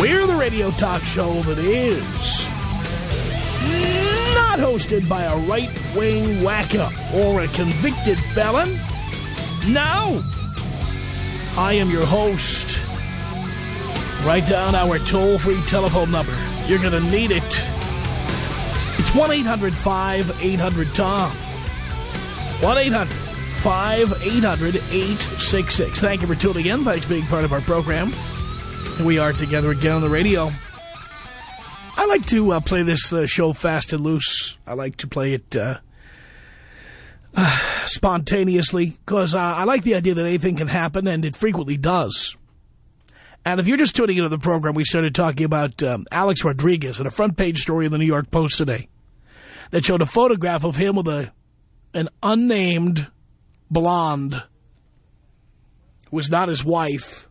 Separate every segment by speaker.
Speaker 1: We're the radio talk show that is not hosted by a right-wing wacko or a convicted felon. No. I am your host. Write down our toll-free telephone number. You're going to need it. It's 1-800-5800-TOM. 1-800-5800-866. Thank you for tuning in. Thanks for being part of our program. We are together again on the radio. I like to uh, play this uh, show fast and loose. I like to play it uh, uh spontaneously because uh, I like the idea that anything can happen, and it frequently does. And if you're just tuning into the program, we started talking about um, Alex Rodriguez in a front-page story in the New York Post today that showed a photograph of him with a an unnamed blonde who was not his wife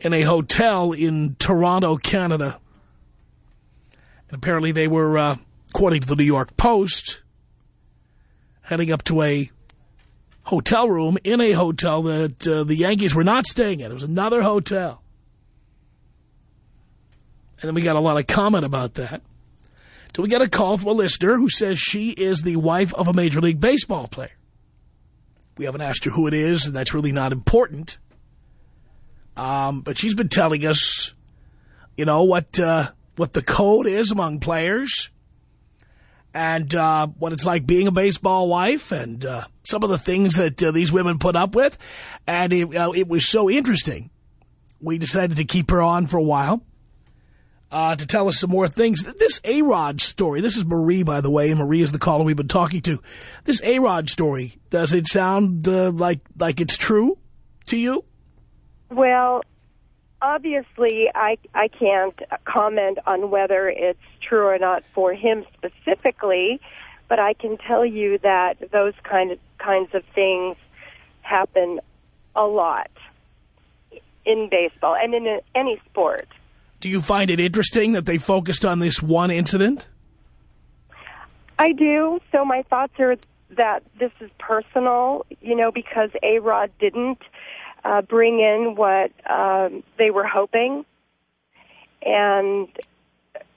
Speaker 1: in a hotel in Toronto, Canada. And apparently they were, uh, according to the New York Post, heading up to a hotel room in a hotel that uh, the Yankees were not staying at. It was another hotel. And then we got a lot of comment about that. Do we get a call from a listener who says she is the wife of a Major League Baseball player. We haven't asked her who it is, and that's really not important. Um, but she's been telling us, you know, what uh, what the code is among players and uh, what it's like being a baseball wife and uh, some of the things that uh, these women put up with. And it, uh, it was so interesting. We decided to keep her on for a while uh, to tell us some more things. This A-Rod story, this is Marie, by the way, and Marie is the caller we've been talking to. This A-Rod story, does it sound uh, like like it's true to you?
Speaker 2: Well, obviously, I, I can't comment on whether it's true or not for him specifically, but I can tell you that those kind of kinds of things happen a lot in baseball and in any sport.
Speaker 1: Do you find it interesting that they focused on this one incident?
Speaker 2: I do. So my thoughts are that this is personal, you know, because A-Rod didn't uh, bring in what um, they were hoping. And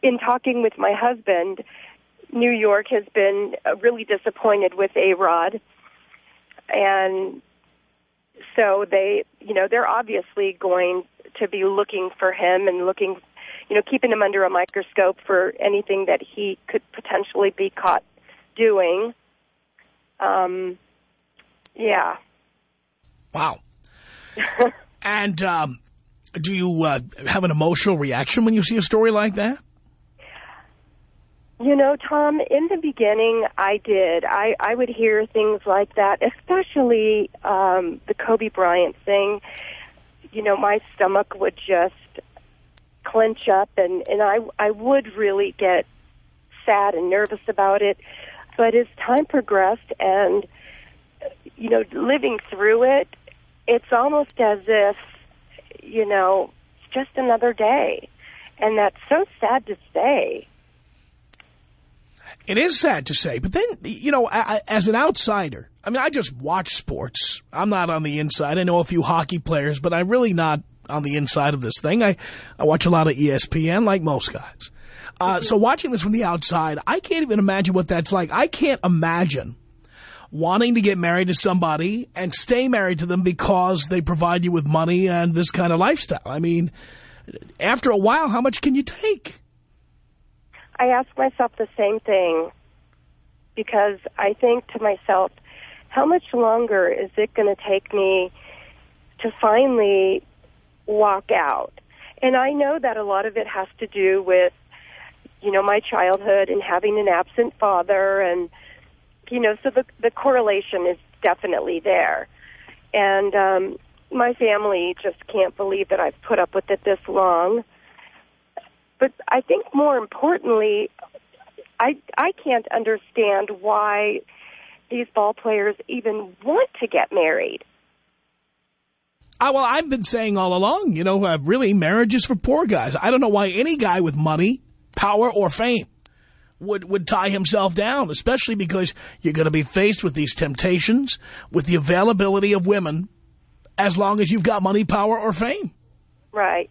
Speaker 2: in talking with my husband, New York has been uh, really disappointed with A-Rod. And so they, you know, they're obviously going to be looking for him and looking, you know, keeping him under a microscope for anything that he could potentially be caught doing. Um, yeah.
Speaker 1: Wow. And um, do you uh, have an emotional reaction when you see a story like that?
Speaker 2: You know, Tom, in the beginning, I did. I, I would hear things like that, especially um, the Kobe Bryant thing. You know, my stomach would just clench up, and, and I, I would really get sad and nervous about it. But as time progressed and, you know, living through it, it's almost as if, you know, it's just another day. And that's so sad to say.
Speaker 1: It is sad to say, but then, you know, as an outsider, I mean, I just watch sports. I'm not on the inside. I know a few hockey players, but I'm really not on the inside of this thing. I, I watch a lot of ESPN, like most guys. Uh, so watching this from the outside, I can't even imagine what that's like. I can't imagine wanting to get married to somebody and stay married to them because they provide you with money and this kind of lifestyle. I mean, after a while, how much can you take?
Speaker 2: I ask myself the same thing because I think to myself, how much longer is it going to take me to finally walk out? And I know that a lot of it has to do with, you know, my childhood and having an absent father and you know, so the the correlation is definitely there. And um, my family just can't believe that I've put up with it this long. But I think more importantly, I I can't understand why these ball players even want to get married.
Speaker 1: Uh, well, I've been saying all along, you know, uh, really, marriage is for poor guys. I don't know why any guy with money, power, or fame would, would tie himself down, especially because you're going to be faced with these temptations, with the availability of women, as long as you've got money, power, or fame.
Speaker 2: Right.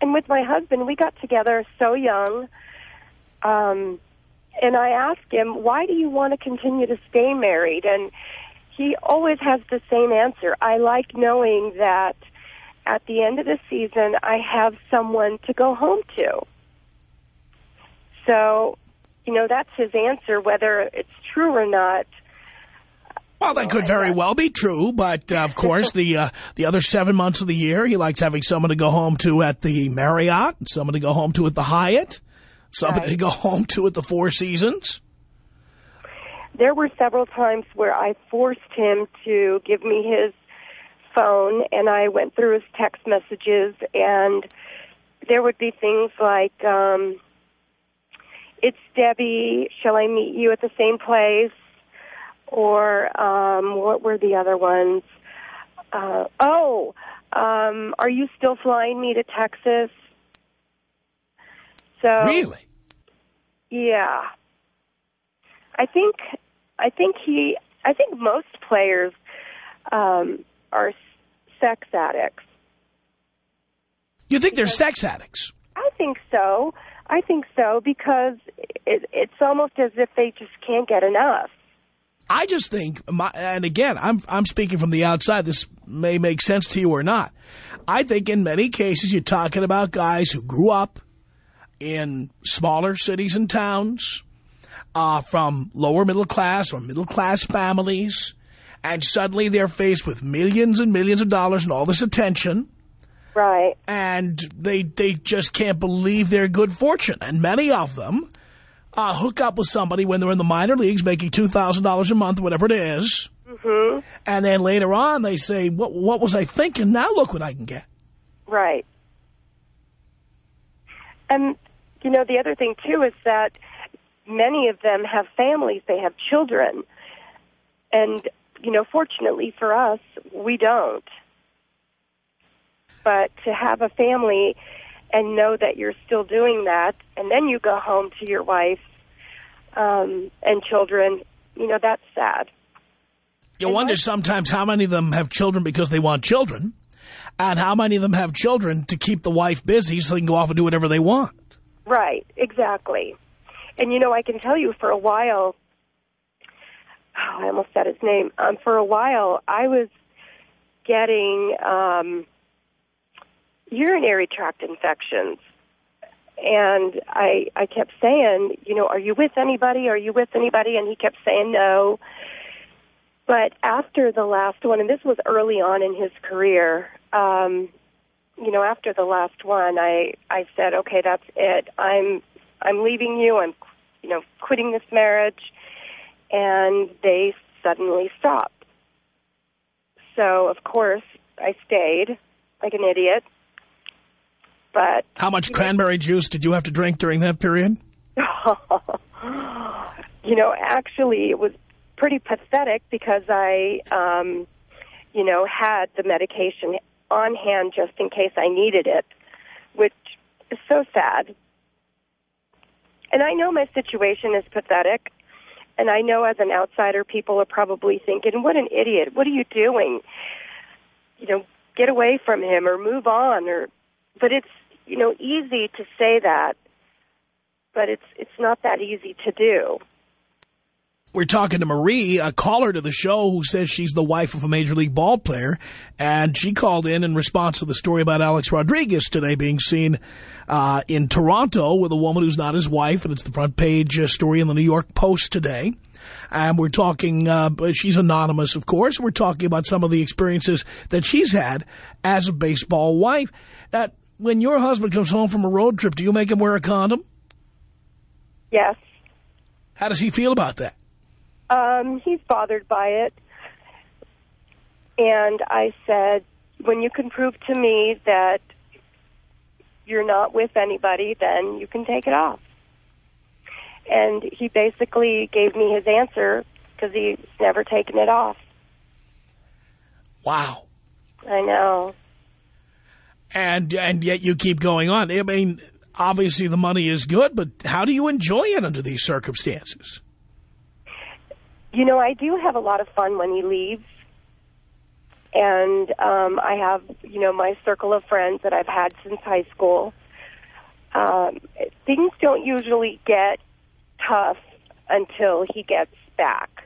Speaker 2: And with my husband, we got together so young, um, and I asked him, why do you want to continue to stay married? And he always has the same answer. I like knowing that at the end of the season, I have someone to go home to. So, you know, that's his answer, whether it's true or not.
Speaker 1: Well, that could very well be true, but uh, of course, the uh, the other seven months of the year, he likes having someone to go home to at the Marriott, someone to go home to at the Hyatt, someone right. to go home to at the Four Seasons.
Speaker 2: There were several times where I forced him to give me his phone, and I went through his text messages, and there would be things like, um, "It's Debbie. Shall I meet you at the same place?" Or um, what were the other ones? Uh, oh, um, are you still flying me to Texas? So
Speaker 1: really,
Speaker 2: yeah. I think I think he I think most players um, are sex addicts.
Speaker 1: You think they're sex addicts?
Speaker 2: I think so. I think so because it, it's almost as if they just can't get enough.
Speaker 1: I just think, my, and again, I'm I'm speaking from the outside. This may make sense to you or not. I think in many cases you're talking about guys who grew up in smaller cities and towns, uh, from lower middle class or middle class families, and suddenly they're faced with millions and millions of dollars and all this attention.
Speaker 2: Right.
Speaker 1: And they they just can't believe their good fortune. And many of them uh, hook up with somebody when they're in the minor leagues making $2,000 a month, whatever it is.
Speaker 2: Mm -hmm.
Speaker 1: And then later on they say, what, what was I thinking? Now look what I can get.
Speaker 2: Right. And, you know, the other thing, too, is that many of them have families, they have children. And, you know, fortunately for us, we don't. But to have a family and know that you're still doing that, and then you go home to your wife um, and children, you know, that's sad.
Speaker 1: You and wonder sometimes how many of them have children because they want children, and how many of them have children to keep the wife busy so they can go off and do whatever they want.
Speaker 2: Right, exactly. And, you know, I can tell you for a while, oh, I almost said his name, um, for a while I was getting um, urinary tract infections. And I I kept saying, you know, are you with anybody? Are you with anybody? And he kept saying no. But after the last one, and this was early on in his career, um, you know, after the last one, I I said, okay, that's it. I'm I'm leaving you. I'm you know quitting this marriage, and they suddenly stopped. So of course I stayed like an idiot but
Speaker 1: how much cranberry know, juice did you have to drink during that period?
Speaker 2: you know, actually, it was pretty pathetic because I, um, you know, had the medication on hand just in case I needed it, which is so sad. And I know my situation is pathetic, and I know as an outsider, people are probably thinking, what an idiot, what are you doing? You know, get away from him or move on or but it's you know easy to say that, but it's it's not that easy to do.
Speaker 1: We're talking to Marie, a caller to the show who says she's the wife of a Major League ball player, and she called in in response to the story about Alex Rodriguez today being seen uh, in Toronto with a woman who's not his wife, and it's the front page uh, story in the New York Post today. And we're talking, uh, she's anonymous, of course. We're talking about some of the experiences that she's had as a baseball wife. That when your husband comes home from a road trip, do you make him wear a condom?
Speaker 2: Yes.
Speaker 1: How does he feel about that?
Speaker 2: Um, he's bothered by it. And I said, when you can prove to me that you're not with anybody, then you can take it off. And he basically gave me his answer because he's never taken it off.
Speaker 1: Wow.
Speaker 2: I know.
Speaker 1: And and yet you keep going on. I mean, obviously the money is good, but how do you enjoy it under these circumstances?
Speaker 2: You know, I do have a lot of fun when he leaves. And um, I have, you know, my circle of friends that I've had since high school. Um, things don't usually get tough until he gets back.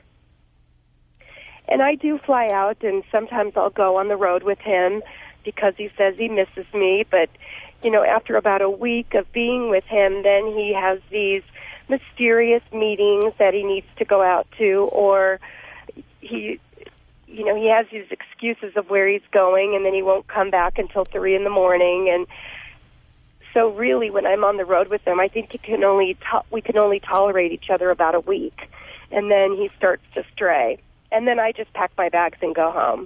Speaker 2: And I do fly out, and sometimes I'll go on the road with him because he says he misses me. But, you know, after about a week of being with him, then he has these mysterious meetings that he needs to go out to, or he, you know, he has these excuses of where he's going, and then he won't come back until three in the morning. And so, really, when I'm on the road with him, I think he can only to- we can only tolerate each other about a week, and then he starts to stray. And then I just pack my bags and go home.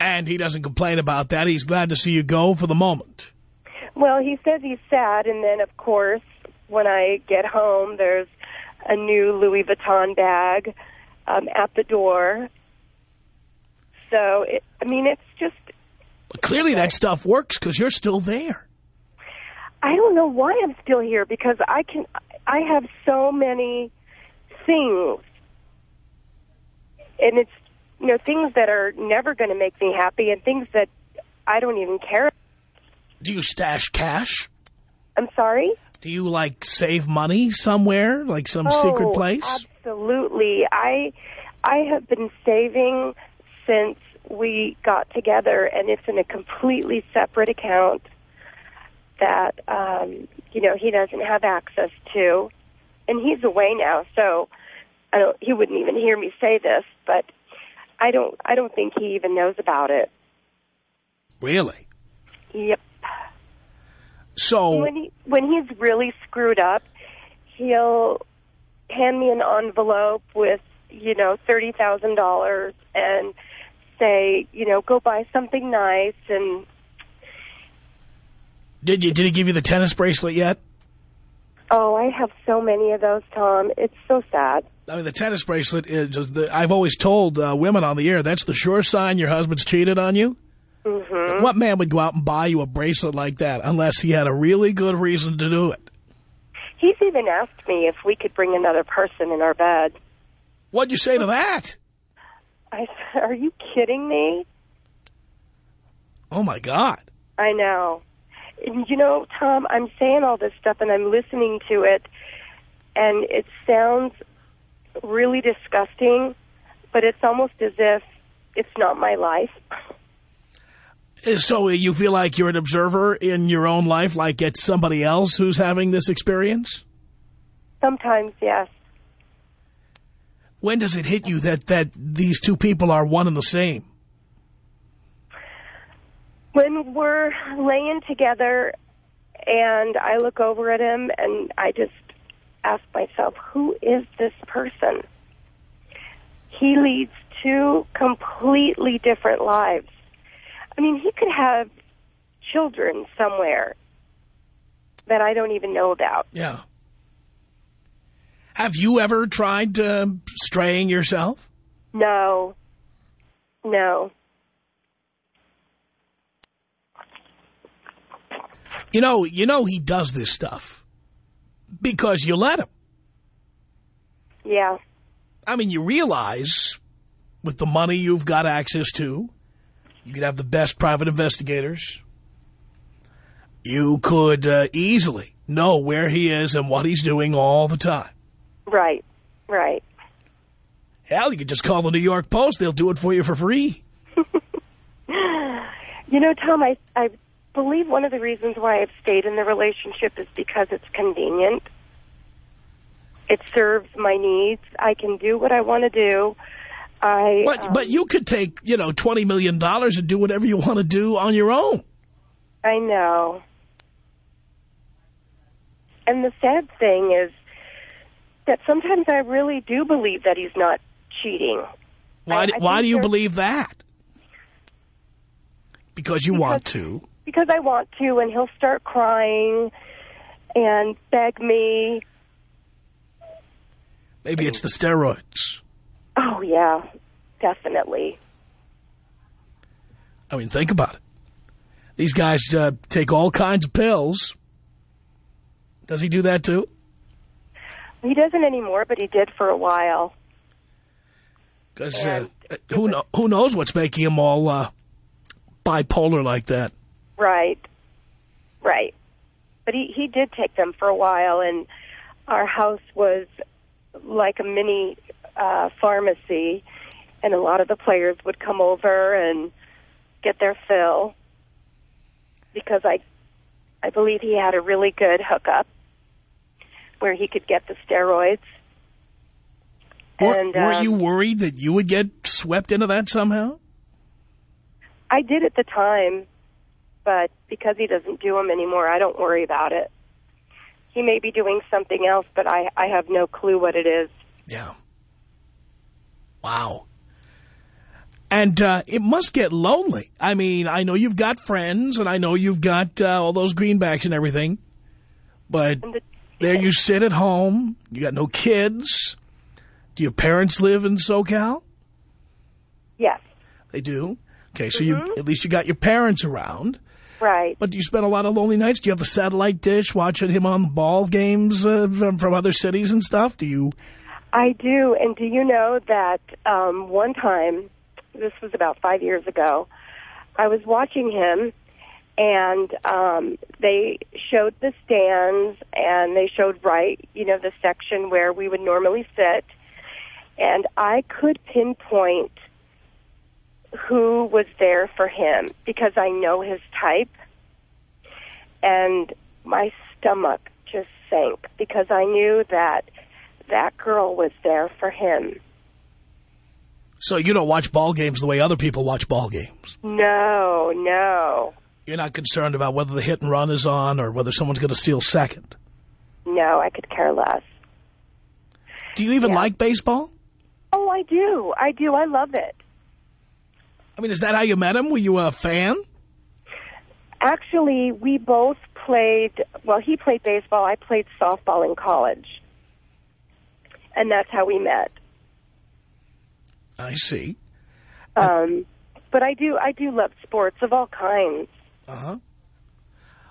Speaker 1: And he doesn't complain about that. He's glad to see you go for the moment.
Speaker 2: Well, he says he's sad, and then, of course, when I get home, there's a new Louis Vuitton bag um, at the door. So, it, I mean, it's just,
Speaker 1: But clearly that stuff works because you're still there.
Speaker 2: I don't know why I'm still here because I can, I have so many things. And it's, you know, things that are never going to make me happy and things that I don't even care.
Speaker 1: Do you stash cash?
Speaker 2: I'm sorry?
Speaker 1: Do you, like, save money somewhere, like some
Speaker 2: oh,
Speaker 1: secret place?
Speaker 2: Absolutely. I I have been saving since we got together, and it's in a completely separate account that um, you know he doesn't have access to, and he's away now, so I don't. He wouldn't even hear me say this, but I don't. I don't think he even knows about it.
Speaker 1: Really?
Speaker 2: Yep.
Speaker 1: So,
Speaker 2: when he when he's really screwed up, he'll hand me an envelope with you know thirty thousand dollars and say you know go buy something nice and
Speaker 1: did you did he give you the tennis bracelet yet?
Speaker 2: Oh I have so many of those Tom it's so sad
Speaker 1: I mean, the tennis bracelet is just the, I've always told uh, women on the air, that's the sure sign your husband's cheated on you.
Speaker 2: hmm
Speaker 1: What man would go out and buy you a bracelet like that unless he had a really good reason to do it?
Speaker 2: he's even asked me if we could bring another person in our bed
Speaker 1: What'd you say to that?
Speaker 2: I said are you kidding me
Speaker 1: Oh, my God.
Speaker 2: I know. And you know, Tom, I'm saying all this stuff and I'm listening to it, and it sounds really disgusting, but it's almost as if it's not my life.
Speaker 1: Uh, so you feel like you're an observer in your own life, like it's somebody else who's having this experience?
Speaker 2: Sometimes, yes.
Speaker 1: When does it hit you that, that these two people are one and the same?
Speaker 2: When we're laying together and I look over at him and I just ask myself, who is this person? He leads two completely different lives. I mean, he could have children somewhere that I don't even know about.
Speaker 1: Yeah. Have you ever tried uh, straying yourself?
Speaker 2: No. No.
Speaker 1: You know, you know he does this stuff because you let him.
Speaker 2: Yeah.
Speaker 1: I mean, you realize with the money you've got access to, you could have the best private investigators. You could uh, easily know where he is and what he's doing all the time.
Speaker 2: Right. Right.
Speaker 1: Hell, you could just call the New York Post. They'll do it for you for free.
Speaker 2: You know, Tom, I I believe one of the reasons why I've stayed in the relationship is because it's convenient. It serves my needs. I can do what I want to do. I
Speaker 1: But,
Speaker 2: um,
Speaker 1: but you could take, you know, $20 million and do whatever you want to do on your own.
Speaker 2: I know. And the sad thing is that sometimes I really do believe that he's not cheating.
Speaker 1: Why,
Speaker 2: I-
Speaker 1: do-
Speaker 2: I
Speaker 1: why do you believe that? Because you
Speaker 2: Because-
Speaker 1: want to.
Speaker 2: Because I want to, and he'll start crying and beg me.
Speaker 1: Maybe it's the steroids.
Speaker 2: Oh yeah, definitely.
Speaker 1: I mean, think about it. These guys uh, take all kinds of pills. Does he do that too?
Speaker 2: He doesn't anymore, but he did for a while.
Speaker 1: Because uh, who, kno who knows what's making him all uh, bipolar like that?
Speaker 2: Right, right. But he he did take them for a while, and our house was like a mini uh, pharmacy, and a lot of the players would come over and get their fill because I I believe he had a really good hookup where he could get the steroids.
Speaker 1: Were,
Speaker 2: and
Speaker 1: were
Speaker 2: um,
Speaker 1: you worried that you would get swept into that somehow?
Speaker 2: I did at the time, but because he doesn't do them anymore, I don't worry about it. He may be doing something else, but I, I have no clue what it is.
Speaker 1: Yeah. Wow. And uh, it must get lonely. I mean, I know you've got friends, and I know you've got uh, all those greenbacks and everything, but
Speaker 2: And the,
Speaker 1: there you sit at home. You got no kids. Do your parents live in SoCal?
Speaker 2: yes,
Speaker 1: They do. Okay, so you at least you got your parents around.
Speaker 2: Right.
Speaker 1: But do you spend a lot of lonely nights? Do you have a satellite dish watching him on ball games uh, from, from other cities and stuff? Do you?
Speaker 2: I do. And do you know that um, one time, this was about five years ago, I was watching him, and um, they showed the stands, and they showed right, you know, the section where we would normally sit, and I could pinpoint who was there for him because I know his type, and my stomach just sank because I knew that that girl was there for him.
Speaker 1: So you don't watch ball games the way other people watch ball games.
Speaker 2: No, no,
Speaker 1: You're not concerned about whether the hit and run is on or whether someone's going to steal second.
Speaker 2: no, I could care less.
Speaker 1: Do you even
Speaker 2: Yeah.
Speaker 1: like baseball?
Speaker 2: Oh, I do. I do. I love it.
Speaker 1: I mean, is that how you met him? Were you a fan?
Speaker 2: Actually, we both played, well, he played baseball, I played softball in college. And that's how we met.
Speaker 1: I see.
Speaker 2: Um, but I do, I do love sports of all kinds.
Speaker 1: Uh-huh.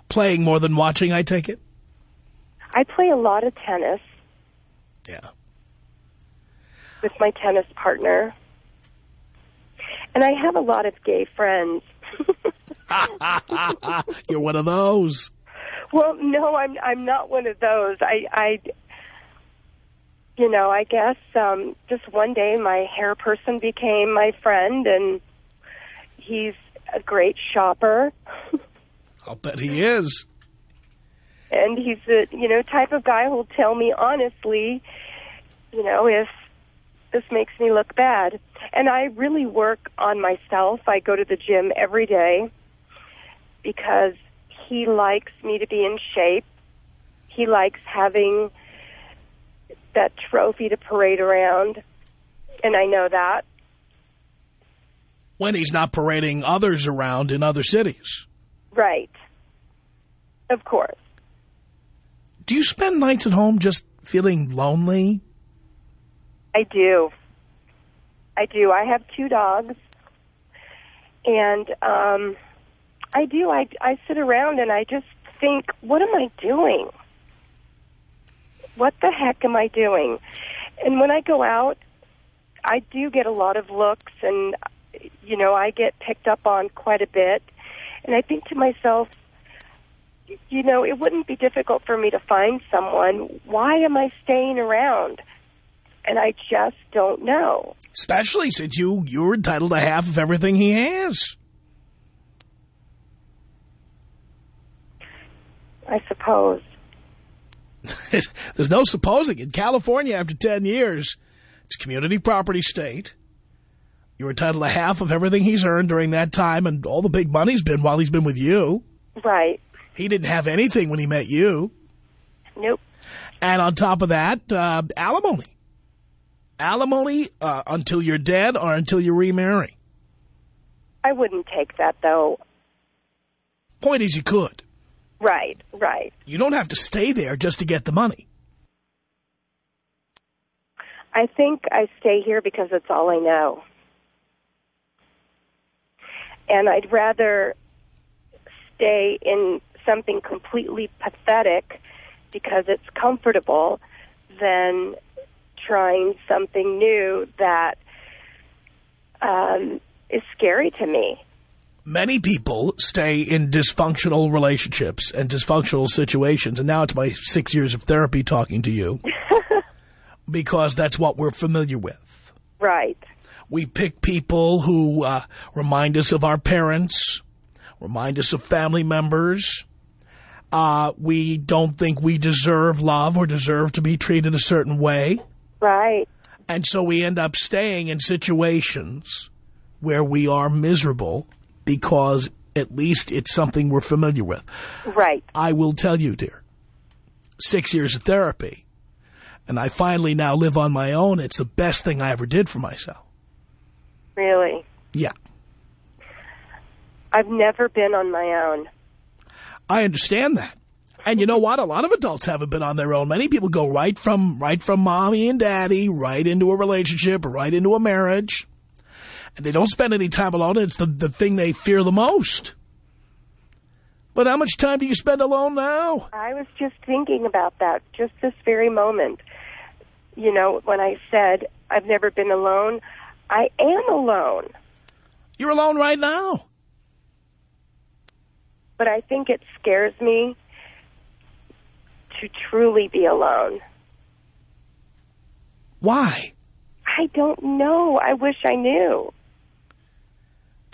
Speaker 1: Playing more than watching, I take it?
Speaker 2: I play a lot of tennis
Speaker 1: Yeah.
Speaker 2: with my tennis partner. And I have a lot of gay friends.
Speaker 1: You're one of those.
Speaker 2: Well, no, I'm I'm not one of those. I I you know, I guess um just one day my hair person became my friend and he's a great shopper
Speaker 1: I'll bet he is.
Speaker 2: and he's the, you know, type of guy who'll tell me honestly, you know, if this makes me look bad. And I really work on myself. I go to the gym every day because he likes me to be in shape. He likes having that trophy to parade around. And I know that.
Speaker 1: When he's not parading others around in other cities.
Speaker 2: Right. Of course.
Speaker 1: Do you spend nights at home just feeling lonely?
Speaker 2: I do. I do. I have two dogs, and um, I do. I I sit around and I just think, what am I doing? What the heck am I doing? And when I go out, I do get a lot of looks, and you know, I get picked up on quite a bit. And I think to myself, you know, it wouldn't be difficult for me to find someone. Why am I staying around? And I just don't know.
Speaker 1: Especially since you, you're entitled to half of everything he has.
Speaker 2: I suppose.
Speaker 1: There's no supposing. In California, after 10 years, it's community property state. You're entitled to half of everything he's earned during that time, and all the big money's been while he's been with you.
Speaker 2: Right.
Speaker 1: He didn't have anything when he met you.
Speaker 2: Nope.
Speaker 1: And on top of that, uh, alimony. Alimony uh, until you're dead or until you remarry.
Speaker 2: I wouldn't take that though.
Speaker 1: Point is, you could.
Speaker 2: Right, right.
Speaker 1: You don't have to stay there just to get the money.
Speaker 2: I think I stay here because it's all I know. And I'd rather stay in something completely pathetic because it's comfortable than trying something new that um, is scary to me.
Speaker 1: Many people stay in dysfunctional relationships and dysfunctional situations, and now it's my six years of therapy talking to you, because that's what we're familiar with.
Speaker 2: Right.
Speaker 1: We pick people who uh, remind us of our parents, remind us of family members. Uh, we don't think we deserve love or deserve to be treated a certain way.
Speaker 2: Right.
Speaker 1: And so we end up staying in situations where we are miserable because at least it's something we're familiar with.
Speaker 2: Right.
Speaker 1: I will tell you, dear, six years of therapy, and I finally now live on my own. It's the best thing I ever did for myself.
Speaker 2: Really.
Speaker 1: Yeah.
Speaker 2: I've never been on my own.
Speaker 1: I understand that. And you know what? A lot of adults haven't been on their own. Many people go right from right from mommy and daddy, right into a relationship, right into a marriage. And they don't spend any time alone. It's the, the thing they fear the most. But how much time do you spend alone now?
Speaker 2: I was just thinking about that just this very moment. You know, when I said I've never been alone, I am alone.
Speaker 1: You're alone right now.
Speaker 2: But I think it scares me to truly be alone.
Speaker 1: Why?
Speaker 2: I don't know. I wish I knew.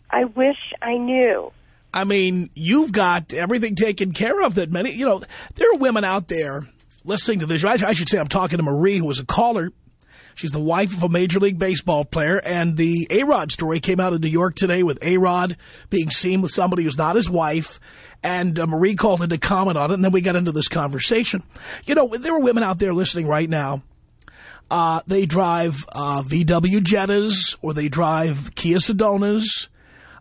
Speaker 2: I wish I knew.
Speaker 1: I mean, you've got everything taken care of that many, you know, there are women out there listening to this. I, should say I'm talking to Marie, who was a caller. She's the wife of a Major League Baseball player, and the A-Rod story came out in New York today with A-Rod being seen with somebody who's not his wife, and uh, Marie called in to comment on it, and then we got into this conversation. You know, there are women out there listening right now. Uh, they drive uh, VW Jettas, or they drive Kia Sedonas,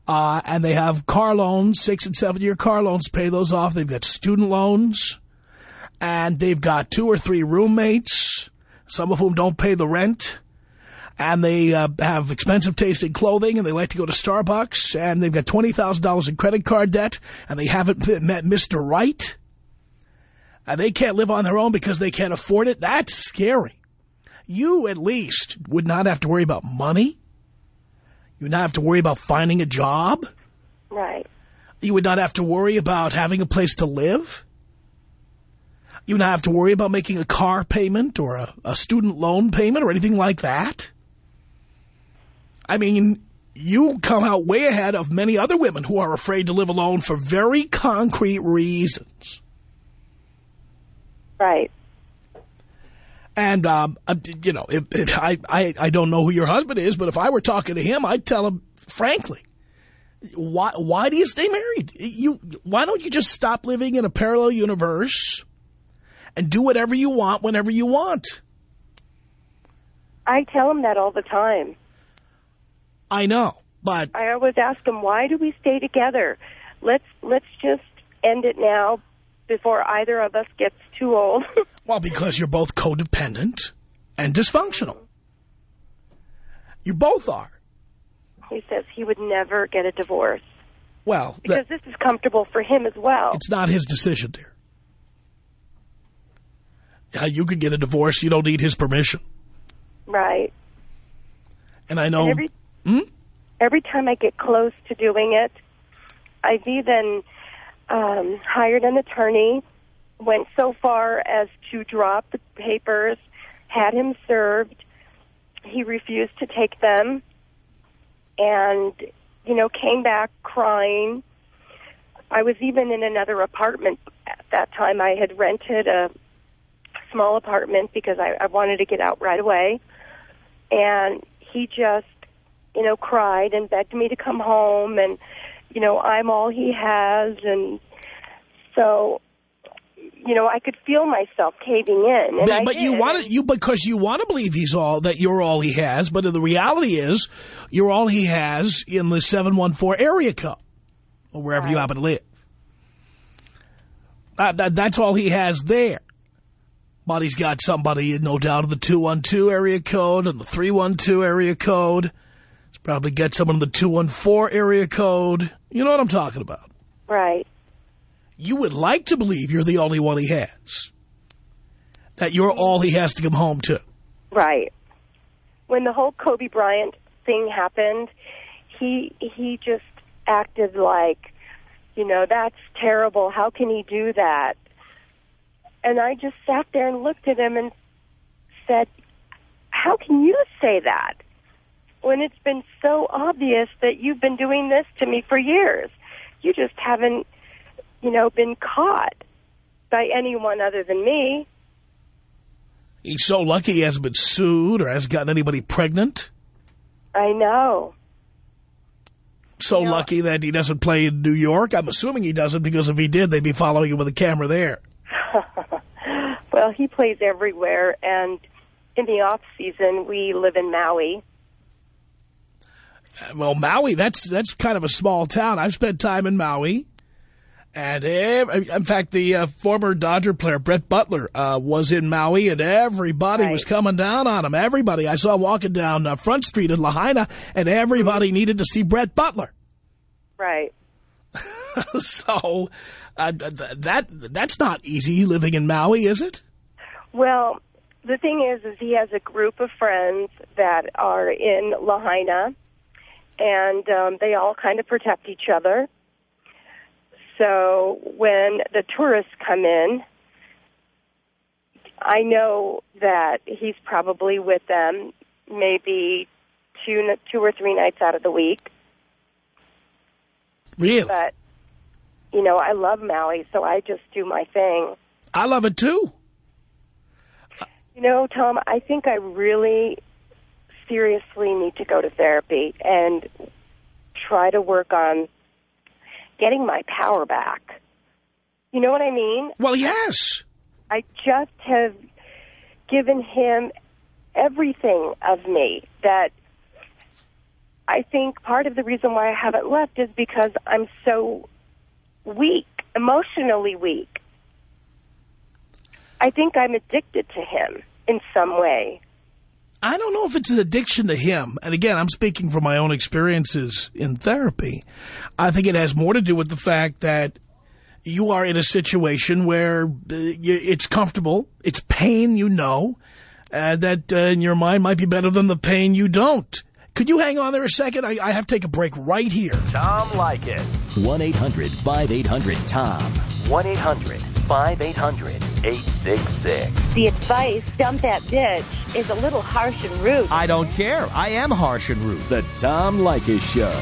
Speaker 1: uh, and they have car loans, six and seven year car loans, pay those off. They've got student loans and they've got two or three roommates, some of whom don't pay the rent. And they uh, have expensive tasting clothing and they like to go to Starbucks and they've got $20,000 in credit card debt and they haven't met Mr. Right. And they can't live on their own because they can't afford it. That's scary. You at least would not have to worry about money. You would not have to worry about finding a job.
Speaker 2: Right.
Speaker 1: You would not have to worry about having a place to live. You would not have to worry about making a car payment or a, a student loan payment or anything like that. I mean, you come out way ahead of many other women who are afraid to live alone for very concrete reasons.
Speaker 2: Right.
Speaker 1: And, um, uh, you know, if, if I, I, I don't know who your husband is, but if I were talking to him, I'd tell him, frankly, why, why do you stay married? You, why don't you just stop living in a parallel universe and do whatever you want whenever you want?
Speaker 2: I tell him that all the time.
Speaker 1: I know, but...
Speaker 2: I always ask him, why do we stay together? Let's, let's just end it now before either of us gets too old.
Speaker 1: well, because you're both codependent and dysfunctional. You both are.
Speaker 2: He says he would never get a divorce.
Speaker 1: Well,
Speaker 2: because this is comfortable for him as well.
Speaker 1: It's not his decision, dear. Yeah, you could get a divorce. You don't need his permission.
Speaker 2: Right.
Speaker 1: And I know...
Speaker 2: And every,
Speaker 1: hmm?
Speaker 2: every time I get close to doing it, I've even um, hired an attorney, went so far as to drop the papers, had him served. He refused to take them and, you know, came back crying. I was even in another apartment at that time. I had rented a small apartment because I, I wanted to get out right away. And he just, you know, cried and begged me to come home and, you know, I'm all he has. And so, you know, I could feel myself caving in. And
Speaker 1: but, but you want
Speaker 2: to,
Speaker 1: you because you want to believe he's all that you're all he has. But the reality is, you're all he has in the seven one four area code, or wherever right. you happen to live. Uh, that, that's all he has there. But he's got somebody, no doubt, in the 212 area code and the 312 area code. He's probably get someone in the 214 area code. You know what I'm talking about.
Speaker 2: Right.
Speaker 1: You would like to believe you're the only one he has. That you're all he has to come home to.
Speaker 2: Right. When the whole Kobe Bryant thing happened, he he just acted like, you know, that's terrible. How can he do that? And I just sat there and looked at him and said, how can you say that when it's been so obvious that you've been doing this to me for years? You just haven't, you know, been caught by anyone other than me.
Speaker 1: He's so lucky he hasn't been sued or hasn't gotten anybody pregnant.
Speaker 2: I know.
Speaker 1: So lucky that he doesn't play in New York. I'm assuming he doesn't because if he did, they'd be following him with a camera there.
Speaker 2: well, he plays everywhere, and in the off season, we live in Maui.
Speaker 1: Well, Maui, that's that's kind of a small town. I've spent time in Maui. And ev- in fact, the uh, former Dodger player, Brett Butler, uh, was in Maui, and everybody
Speaker 2: Right.
Speaker 1: was coming down on him. Everybody. I saw walking down uh, Front Street in Lahaina, and everybody needed to see Brett Butler.
Speaker 2: Right.
Speaker 1: so uh, th- that that's not easy living in Maui, is it?
Speaker 2: Well, the thing is, is he has a group of friends that are in Lahaina, and um, they all kind of protect each other. So when the tourists come in, I know that he's probably with them maybe two, two or three nights out of the week.
Speaker 1: Really?
Speaker 2: But you know, I love Maui, so I just do my thing.
Speaker 1: I love it, too.
Speaker 2: You know, Tom, I think I really seriously need to go to therapy and try to work on getting my power back. You know what I mean?
Speaker 1: Well, yes.
Speaker 2: I just have given him everything of me that I think part of the reason why I haven't left is because I'm so weak, emotionally weak. I think I'm addicted to him in some way.
Speaker 1: I don't know if it's an addiction to him. And again, I'm speaking from my own experiences in therapy. I think it has more to do with the fact that you are in a situation where uh, it's comfortable, it's pain you know, uh, that uh, in your mind might be better than the pain you don't. Could you hang on there a second? I, I have to take a break right here.
Speaker 3: Tom Leykis.
Speaker 4: 1-800-5800-TOM.
Speaker 3: 1-800-5800-866.
Speaker 5: The advice, dump that bitch, is a little harsh and rude.
Speaker 4: I don't care. I am harsh and rude.
Speaker 3: The Tom Leykis Show.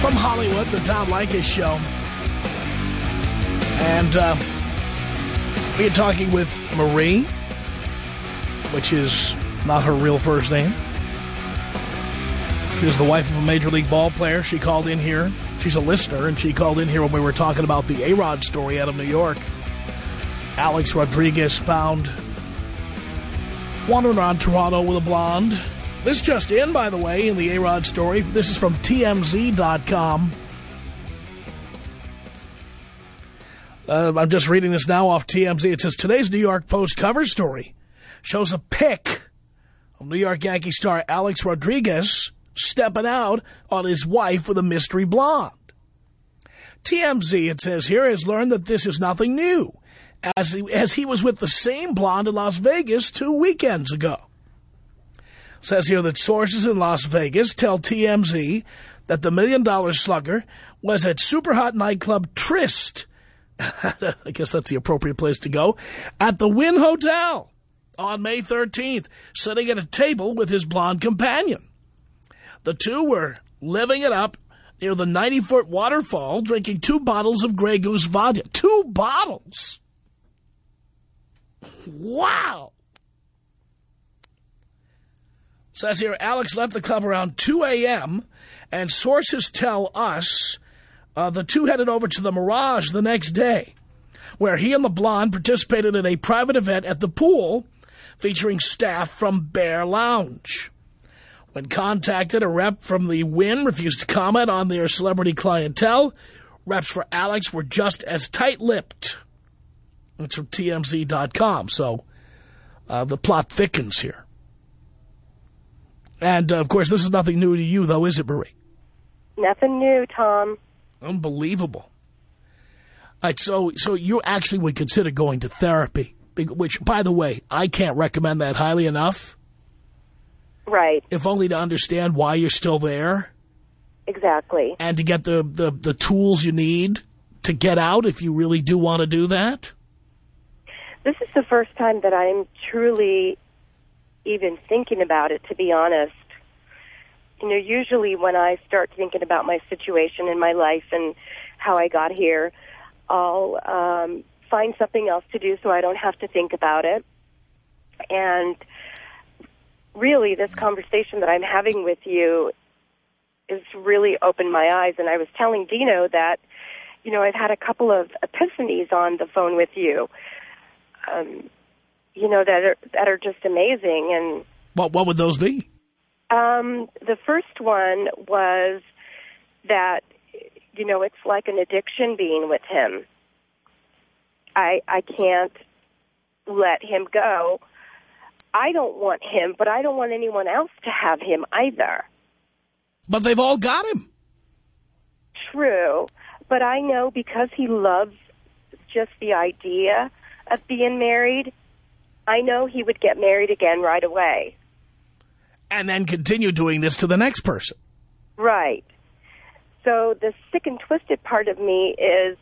Speaker 1: From Hollywood, the Tom Leykis Show. And uh, we're talking with Marie, which is not her real first name. She's the wife of a Major League ball player. She called in here. She's a listener, and she called in here when we were talking about the A-Rod story out of New York. Alex Rodriguez found wandering around Toronto with a blonde. This just in, by the way, in the A-Rod story. This is from TMZ.com. Uh, I'm just reading this now off TMZ. It says, today's New York Post cover story shows a pic of New York Yankee star Alex Rodriguez stepping out on his wife with a mystery blonde. TMZ, it says here, has learned that this is nothing new, as he, as he was with the same blonde in Las Vegas two weekends ago. Says here that sources in Las Vegas tell TMZ that the million-dollar slugger was at super-hot nightclub Tryst, I guess that's the appropriate place to go, at the Wynn Hotel on May 13th, sitting at a table with his blonde companion. The two were living it up near the 90-foot waterfall, drinking two bottles of Grey Goose vodka. Two bottles! Wow! Says here, Alex left the club around 2 a.m., and sources tell us uh, the two headed over to the Mirage the next day, where he and the blonde participated in a private event at the pool featuring staff from Bare Lounge. When contacted, a rep from the Wynn refused to comment on their celebrity clientele. Reps for Alex were just as tight-lipped. That's from TMZ.com, so uh, the plot thickens here. And, uh, of course, this is nothing new to you, though, is it, Marie?
Speaker 2: Nothing new, Tom.
Speaker 1: Unbelievable. Right, so, so you actually would consider going to therapy, which, by the way, I can't recommend that highly enough.
Speaker 2: Right.
Speaker 1: If only to understand why you're still there.
Speaker 2: Exactly.
Speaker 1: And to get the, the, the tools you need to get out if you really do want to do that.
Speaker 2: This is the first time that I'm truly even thinking about it, to be honest. You know, usually when I start thinking about my situation in my life and how I got here, I'll um, find something else to do so I don't have to think about it. And really, this conversation that I'm having with you has really opened my eyes. And I was telling Dino that, you know, I've had a couple of epiphanies on the phone with you. Um, you know that are that are just amazing. And
Speaker 1: what what would those be?
Speaker 2: Um, the first one was that you know it's like an addiction being with him. I I can't let him go. I don't want him, but I don't want anyone else to have him either.
Speaker 1: But they've all got him.
Speaker 2: True, but I know because he loves just the idea of being married, I know he would get married again right away.
Speaker 1: And then continue doing this to the next person.
Speaker 2: Right. So the sick and twisted part of me is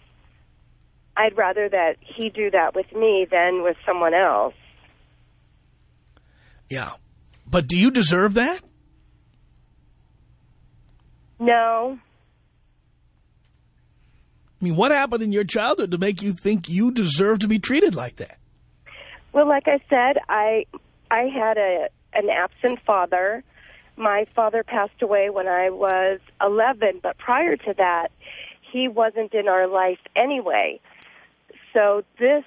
Speaker 2: I'd rather that he do that with me than with someone else.
Speaker 1: Yeah. But do you deserve that?
Speaker 2: No.
Speaker 1: I mean, what happened in your childhood to make you think you deserve to be treated like that?
Speaker 2: Well, like I said, I I had a an absent father. My father passed away when I was 11, but prior to that, he wasn't in our life anyway. So this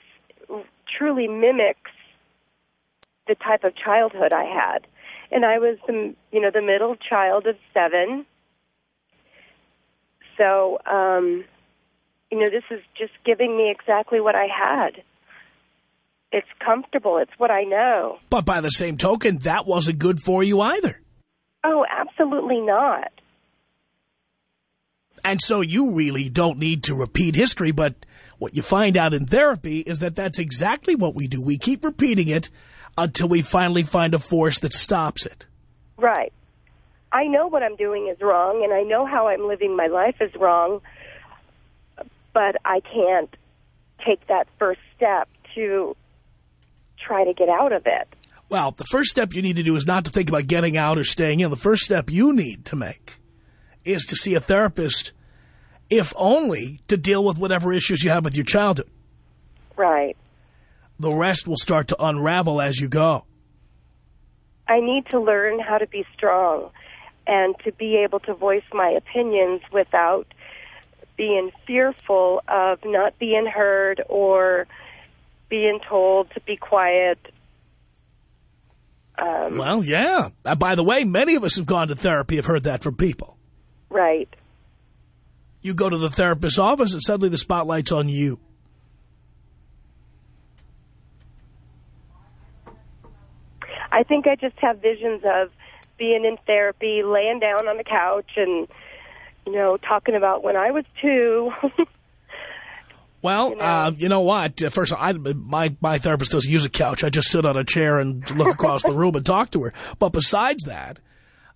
Speaker 2: truly mimics the type of childhood I had. And I was the you know the middle child of seven. So um you know this is just giving me exactly what I had. It's comfortable. It's what I know.
Speaker 1: But by the same token, that wasn't good for you either.
Speaker 2: Oh, absolutely not.
Speaker 1: And so you really don't need to repeat history, but what you find out in therapy is that that's exactly what we do. We keep repeating it until we finally find a force that stops it.
Speaker 2: Right. I know what I'm doing is wrong, and I know how I'm living my life is wrong, but I can't take that first step to try to get out of it.
Speaker 1: Well, the first step you need to do is not to think about getting out or staying in. The first step you need to make is to see a therapist, if only to deal with whatever issues you have with your childhood.
Speaker 2: Right.
Speaker 1: The rest will start to unravel as you go.
Speaker 2: I need to learn how to be strong and to be able to voice my opinions without being fearful of not being heard or being told to be quiet. Um,
Speaker 1: well, yeah. Uh, by the way, many of us have gone to therapy have heard that from people.
Speaker 2: Right.
Speaker 1: You go to the therapist's office and suddenly the spotlight's on you.
Speaker 2: I think I just have visions of being in therapy, laying down on the couch and, you know, talking about when I was two.
Speaker 1: Well, you know, uh, you know what? First, I, my my therapist doesn't use a couch. I just sit on a chair and look across the room and talk to her. But besides that,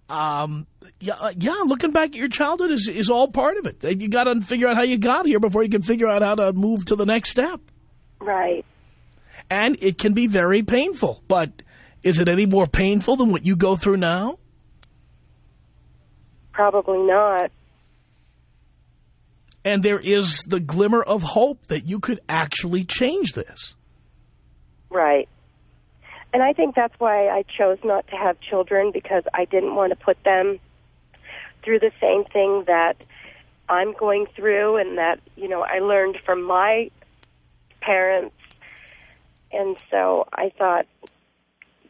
Speaker 1: um, yeah, uh, yeah, looking back at your childhood is is all part of it. You got to figure out how you got here before you can figure out how to move to the next step.
Speaker 2: Right.
Speaker 1: And it can be very painful. But is it any more painful than what you go through now?
Speaker 2: Probably not
Speaker 1: and there is the glimmer of hope that you could actually change this.
Speaker 2: Right. And I think that's why I chose not to have children because I didn't want to put them through the same thing that I'm going through and that, you know, I learned from my parents. And so I thought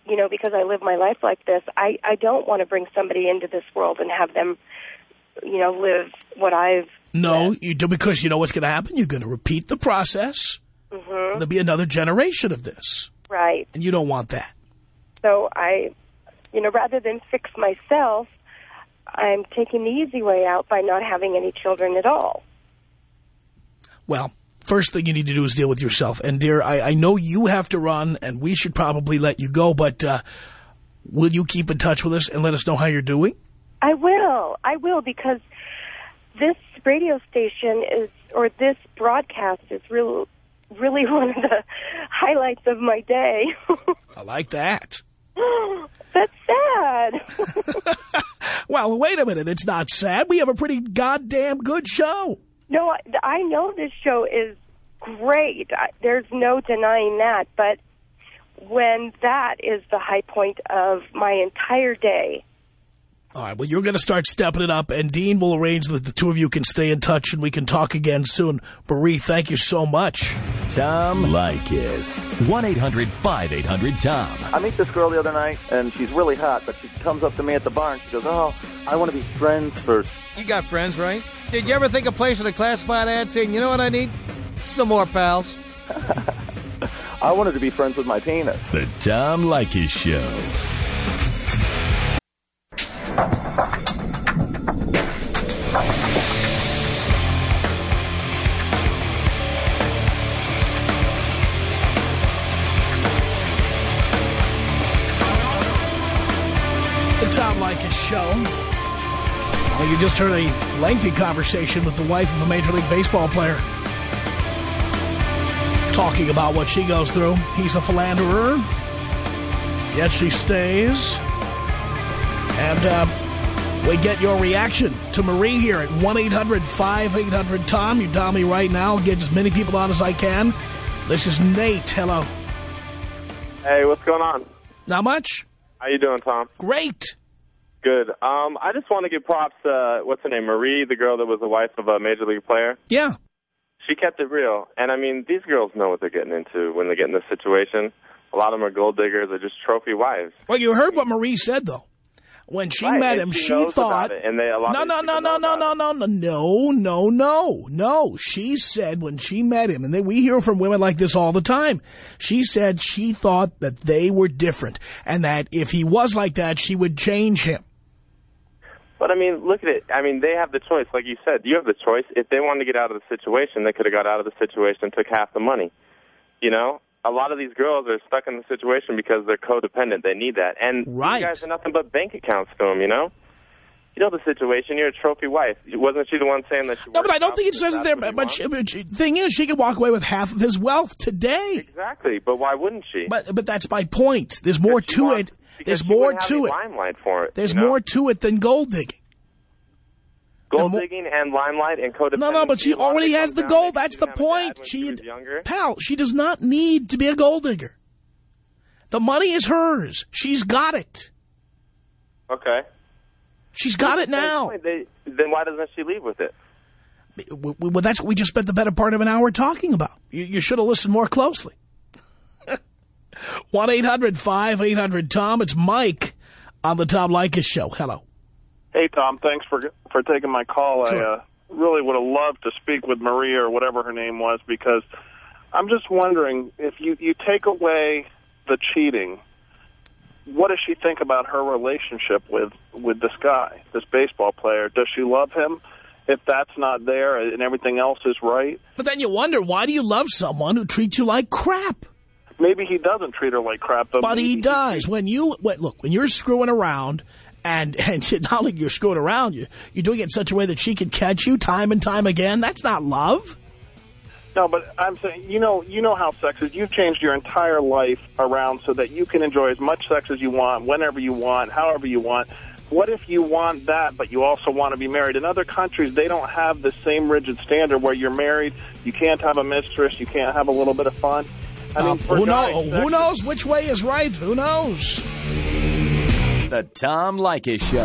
Speaker 2: you know, because I live my life like this, I I don't want to bring somebody into this world and have them, you know, live what I've.
Speaker 1: No, you do because you know what's going to happen. You're going to repeat the process.
Speaker 2: Mhm.
Speaker 1: There'll be another generation of this,
Speaker 2: Right.
Speaker 1: and you don't want that.
Speaker 2: So I, you know, rather than fix myself, I'm taking the easy way out by not having any children at all.
Speaker 1: Well, first thing you need to do is deal with yourself. And, dear, I, I know you have to run, and we should probably let you go, but uh, will you keep in touch with us and let us know how you're doing?
Speaker 2: I will. I will because this radio station is, or this broadcast is real, really one of the highlights of my day.
Speaker 1: I like that.
Speaker 2: That's sad.
Speaker 1: Well, wait a minute. It's not sad. We have a pretty goddamn good show.
Speaker 2: no, I, I know this show is great. I, there's no denying that. But when that is the high point of my entire day,
Speaker 1: All right, well, you're going to start stepping it up, and Dean will arrange that the two of you can stay in touch and we can talk again soon. Marie, thank you so much.
Speaker 3: Tom Leykis. 1-800-5800-TOM.
Speaker 6: I meet this girl the other night, and she's really hot, but she comes up to me at the bar and she goes, oh, I want to be friends first.
Speaker 4: You got friends, right? Did you ever think of placing a classified ad saying, you know what I need? Some more pals.
Speaker 6: I wanted to be friends with my penis.
Speaker 3: The Tom Leykis Show.
Speaker 1: Well, you just heard a lengthy conversation with the wife of a Major League Baseball player. Talking about what she goes through. He's a philanderer. Yet she stays. And uh, we get your reaction to Marie here at 1-800-5800-TOM. You dial me right now. Get as many people on as I can. This is Nate. Hello.
Speaker 7: Hey, what's going on?
Speaker 1: Not much?
Speaker 7: How you doing, Tom?
Speaker 1: Great.
Speaker 7: Good. Um, I just want to give props to what's her name, Marie, the girl that was the wife of a major league player.
Speaker 1: Yeah.
Speaker 7: She kept it real, and I mean, these girls know what they're getting into when they get in this situation. A lot of them are gold diggers; they're just trophy wives.
Speaker 1: Well, you heard what Marie said, though. When she
Speaker 7: Right,
Speaker 1: met him,
Speaker 7: she
Speaker 1: she thought...
Speaker 7: and they a lot
Speaker 1: No, no, no, no, no, no, no, no, no, no, no, no. She said when she met him, and they, we hear from women like this all the time, she said she thought that they were different, and that if he was like that, she would change him.
Speaker 7: But I mean, look at it. I mean, they have the choice, like you said. You have the choice. If they wanted to get out of the situation, they could have got out of the situation and took half the money. You know, a lot of these girls are stuck in the situation because they're codependent. They need that, and
Speaker 1: Right.
Speaker 7: you guys are nothing but bank accounts to them. You know. You know the situation. You're a trophy wife. Wasn't she the one saying that she?
Speaker 1: No, but I don't think it says it there. But,
Speaker 7: wants?
Speaker 1: she, but she, thing is, she could walk away with half of his wealth today.
Speaker 7: exactly. But why wouldn't she?
Speaker 1: But but that's my point. There's more to
Speaker 7: wants-
Speaker 1: it.
Speaker 7: Because
Speaker 1: There's more to it.
Speaker 7: Limelight for it.
Speaker 1: There's
Speaker 7: you know?
Speaker 1: more to it than gold digging.
Speaker 7: gold
Speaker 1: mo-
Speaker 7: digging and limelight and codependency.
Speaker 1: No, no, but she
Speaker 7: A lot of
Speaker 1: already has the gold. That's the
Speaker 7: didn't have a dad
Speaker 1: point. She,
Speaker 7: she younger.
Speaker 1: pal, she does not need to be a gold digger. The money is hers. She's got it.
Speaker 7: Okay.
Speaker 1: She's got it now.
Speaker 7: They, then why doesn't she leave with it?
Speaker 1: Well, that's what we just spent the better part of an hour talking about. You, you should have listened more closely. 1-800-5800-TOM. It's Mike on the Tom Leykis Show. Hello.
Speaker 8: Hey, Tom. Thanks for for taking my call.
Speaker 1: Sure.
Speaker 8: I uh, really would have loved to speak with Maria or whatever her name was because I'm just wondering if you, you take away the cheating, what does she think about her relationship with, with this guy, this baseball player? Does she love him? If that's not there and everything else is right,
Speaker 1: But then you wonder, why do you love someone who treats you like crap?
Speaker 8: Maybe he doesn't treat her like crap. But,
Speaker 1: But he does. When you when, look, when you're screwing around, and and not only you're screwing around, you you're doing it in such a way that she can catch you time and time again. That's not love.
Speaker 8: No, but I'm saying, you know, you know how sex is. You've changed your entire life around so that you can enjoy as much sex as you want, whenever you want, however you want. What if you want that, but you also want to be married? In other countries, they don't have the same rigid standard where you're married, you can't have a mistress, you can't have a little bit of fun. I mean,
Speaker 1: uh,
Speaker 8: for
Speaker 1: who,
Speaker 8: guys,
Speaker 1: know,
Speaker 8: sex
Speaker 1: knows which way is right? Who knows?
Speaker 3: The Tom Leykis Show.